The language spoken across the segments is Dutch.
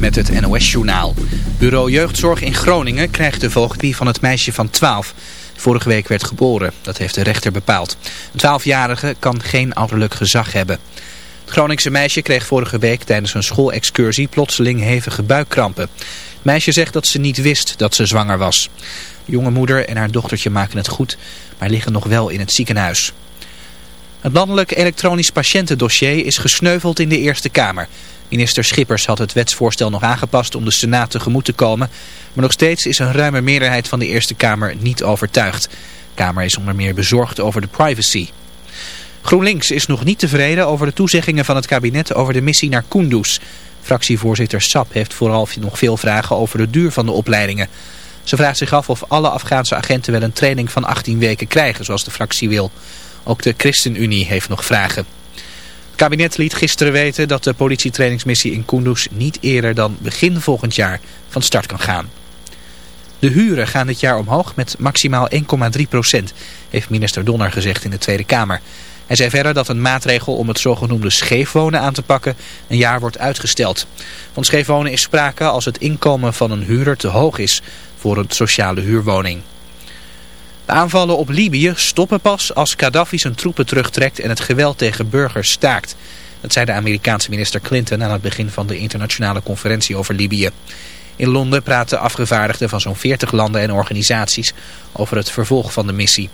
met het NOS-journaal. Bureau Jeugdzorg in Groningen krijgt de voogdie van het meisje van 12. Vorige week werd geboren, dat heeft de rechter bepaald. Een 12-jarige kan geen ouderlijk gezag hebben. Het Groningse meisje kreeg vorige week tijdens een schoolexcursie plotseling hevige buikkrampen. Het meisje zegt dat ze niet wist dat ze zwanger was. De jonge moeder en haar dochtertje maken het goed, maar liggen nog wel in het ziekenhuis. Het landelijk elektronisch patiëntendossier is gesneuveld in de Eerste Kamer. Minister Schippers had het wetsvoorstel nog aangepast om de Senaat tegemoet te komen. Maar nog steeds is een ruime meerderheid van de Eerste Kamer niet overtuigd. De Kamer is onder meer bezorgd over de privacy. GroenLinks is nog niet tevreden over de toezeggingen van het kabinet over de missie naar Kunduz. Fractievoorzitter Sap heeft vooral nog veel vragen over de duur van de opleidingen. Ze vraagt zich af of alle Afghaanse agenten wel een training van 18 weken krijgen zoals de fractie wil. Ook de ChristenUnie heeft nog vragen. Kabinet liet gisteren weten dat de politietrainingsmissie in Kunduz niet eerder dan begin volgend jaar van start kan gaan. De huren gaan dit jaar omhoog met maximaal 1,3 procent, heeft minister Donner gezegd in de Tweede Kamer. Hij zei verder dat een maatregel om het zogenoemde scheefwonen aan te pakken een jaar wordt uitgesteld. Van scheefwonen is sprake als het inkomen van een huurder te hoog is voor een sociale huurwoning. De aanvallen op Libië stoppen pas als Gaddafi zijn troepen terugtrekt en het geweld tegen burgers staakt. Dat zei de Amerikaanse minister Clinton aan het begin van de internationale conferentie over Libië. In Londen praten afgevaardigden van zo'n 40 landen en organisaties over het vervolg van de missie.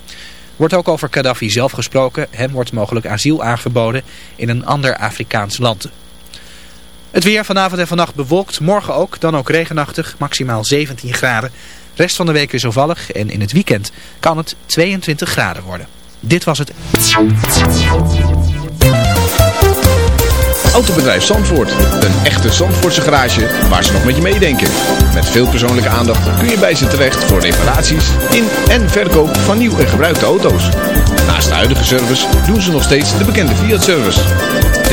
Wordt ook over Gaddafi zelf gesproken. Hem wordt mogelijk asiel aangeboden in een ander Afrikaans land. Het weer vanavond en vannacht bewolkt. Morgen ook, dan ook regenachtig. Maximaal 17 graden. Rest van de week wisselvallig en in het weekend kan het 22 graden worden. Dit was het. Autobedrijf Zandvoort. Een echte Zandvoortse garage waar ze nog met je meedenken. Met veel persoonlijke aandacht kun je bij ze terecht voor reparaties in en verkoop van nieuw en gebruikte auto's. Naast de huidige service doen ze nog steeds de bekende Fiat-service.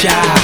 tchau.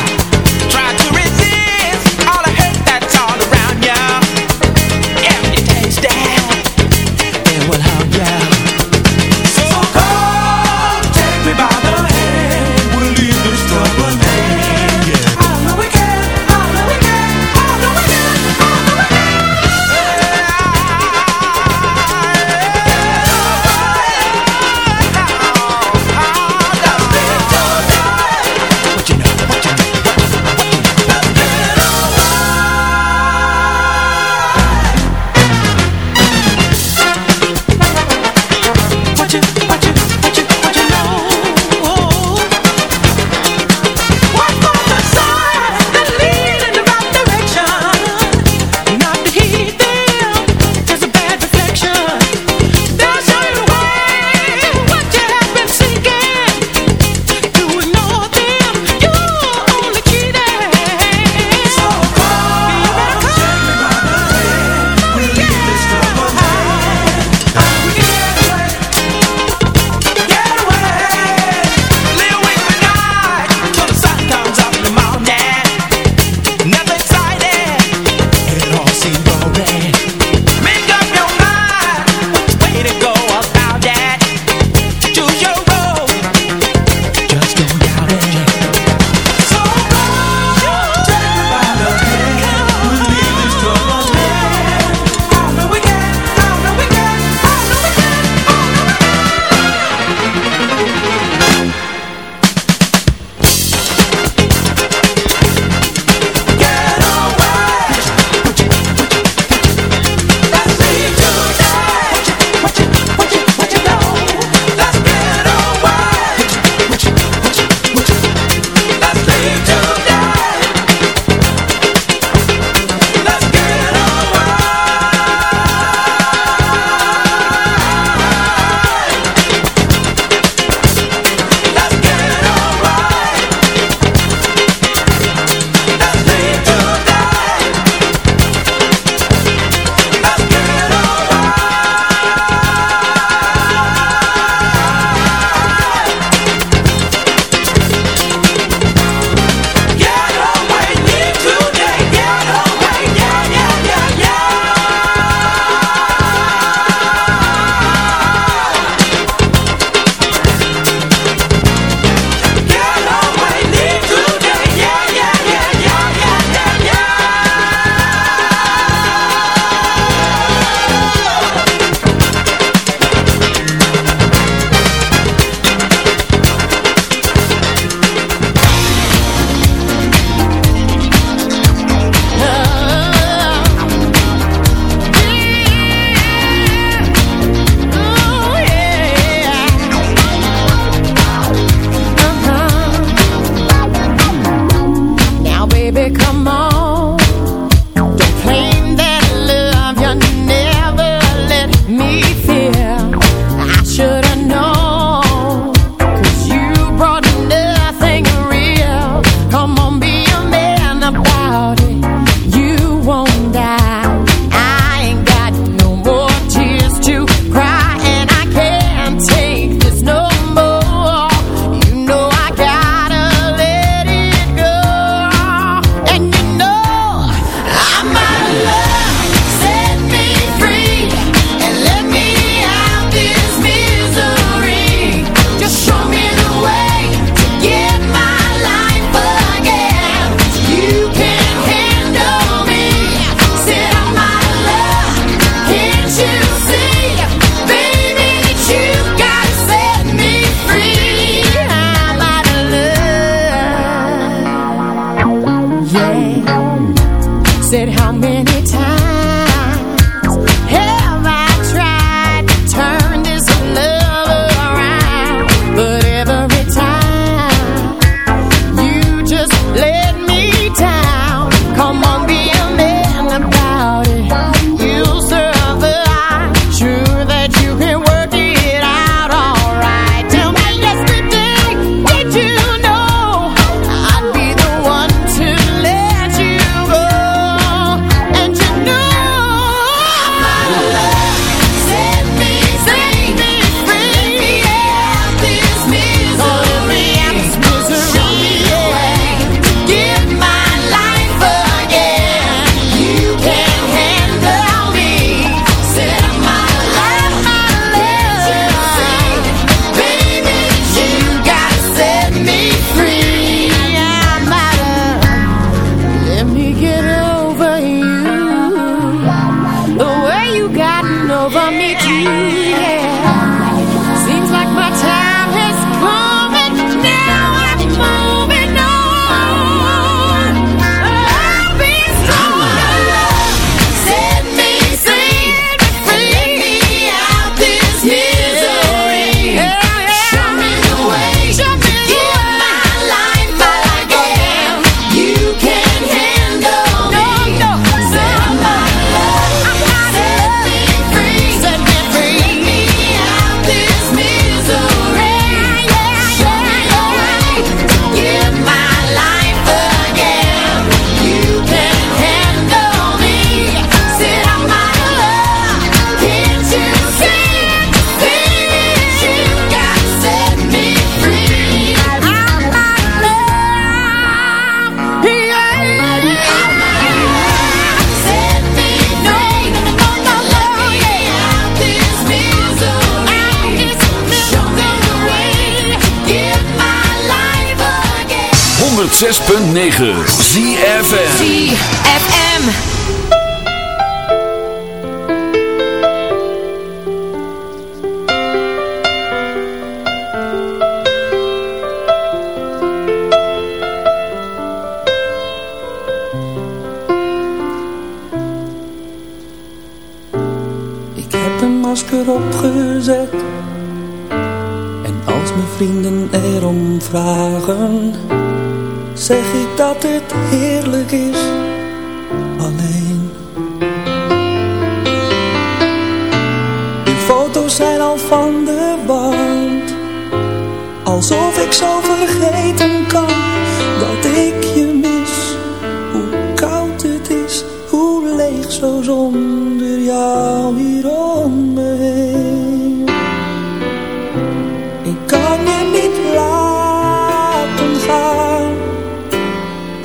106.9 ZFN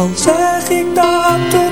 Al zeg ik dat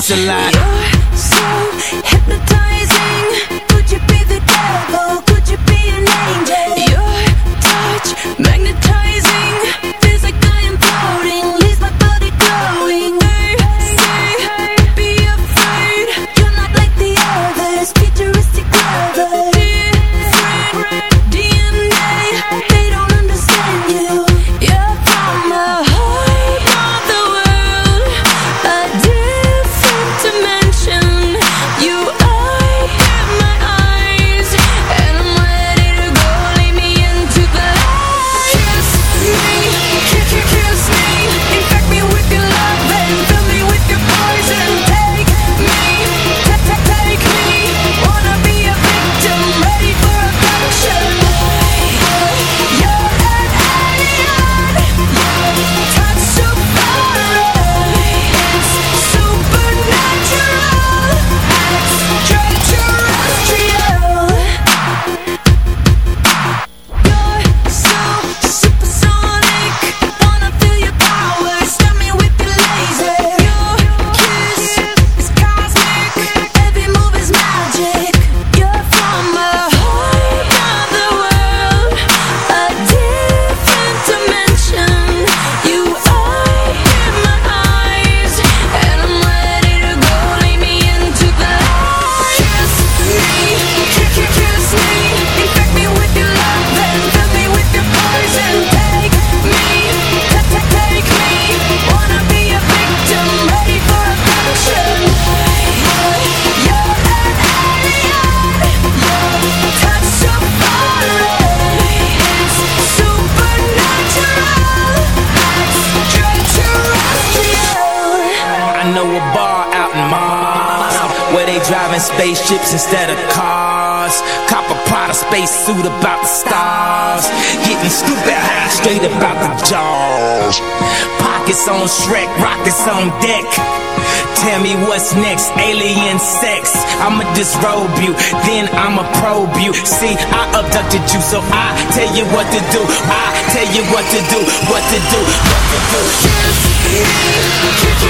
it's a lot. disrobe you, then I'ma probe you. See, I abducted you, so I tell you what to do. I tell you what to do, what to do, what to do. What to do.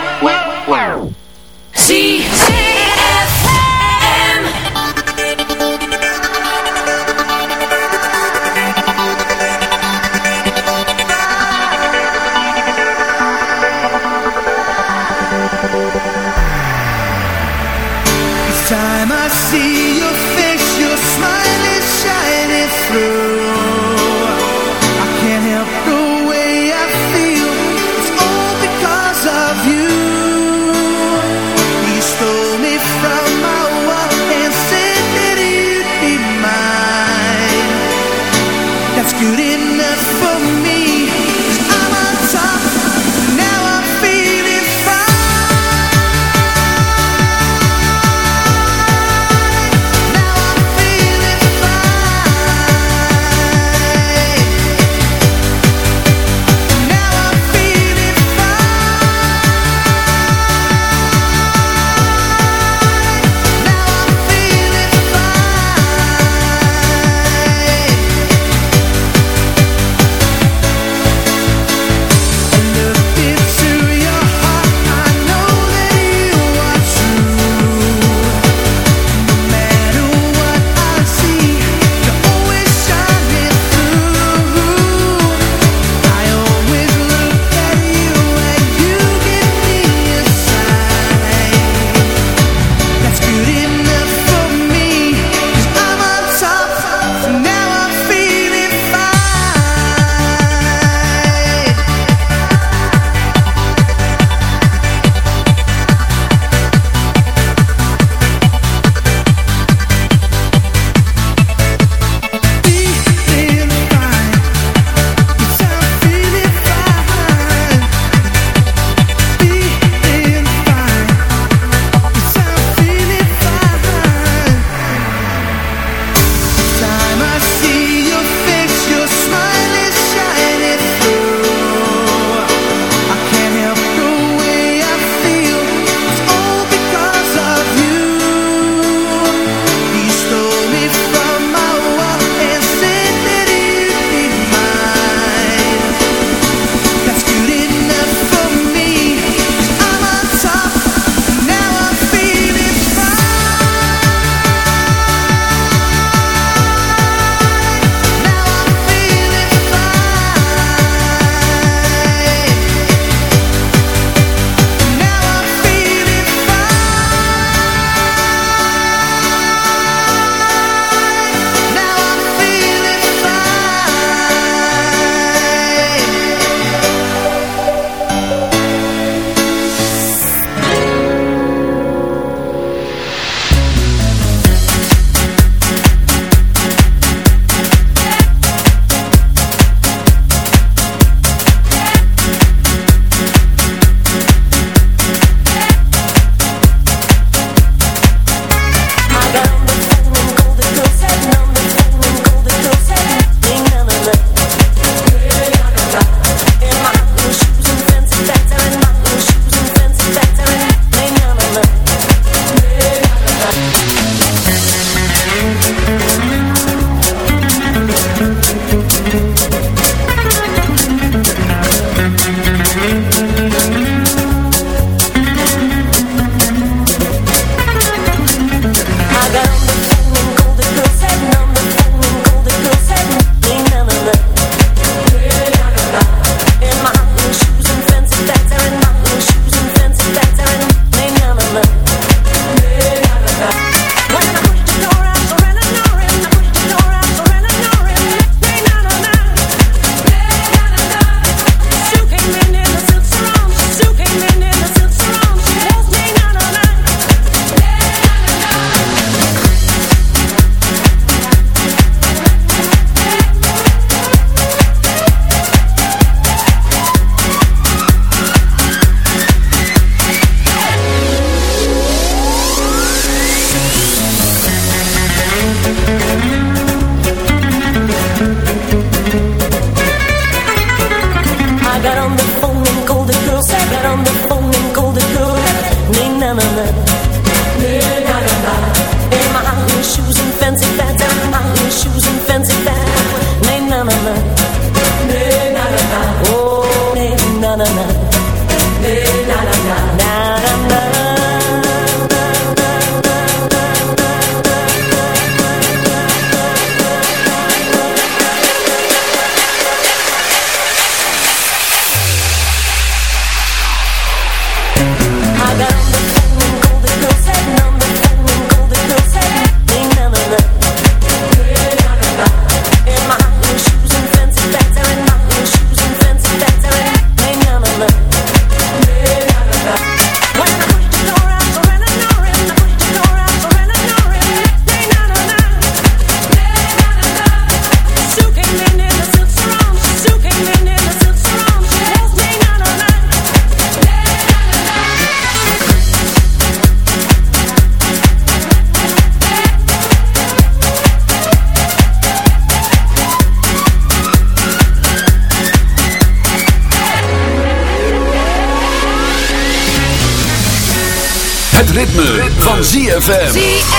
ZFM.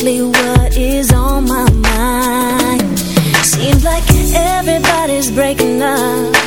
exactly what is on my mind. Seems like everybody's breaking up.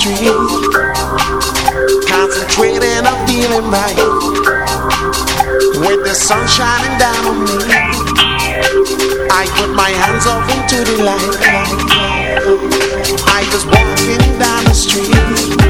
street. Concentrating on feeling right. With the sun shining down on me. I put my hands up into the light. I just walking down the street.